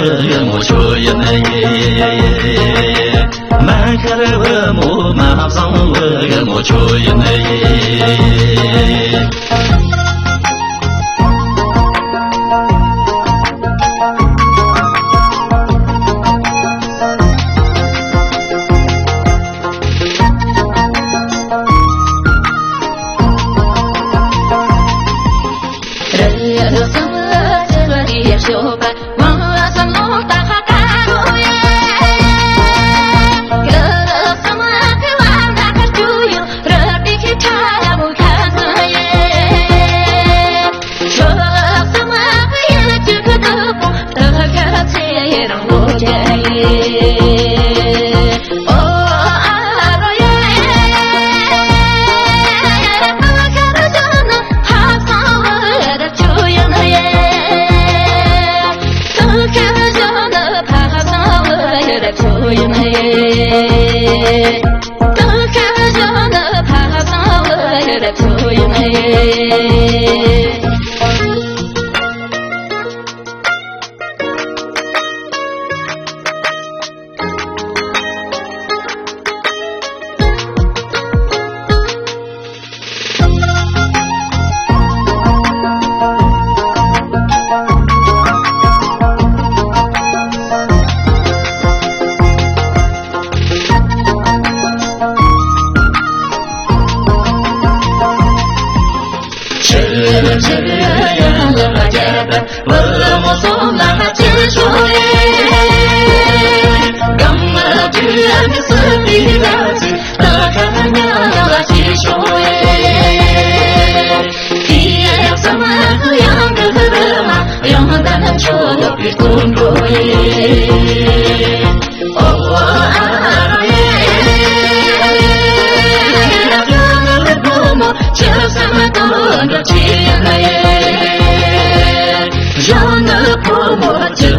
ཁྱི attitude. چل رچ بیا یا لاجابا 오른쪽이 열려요 존을 뽑고 뭐가 치고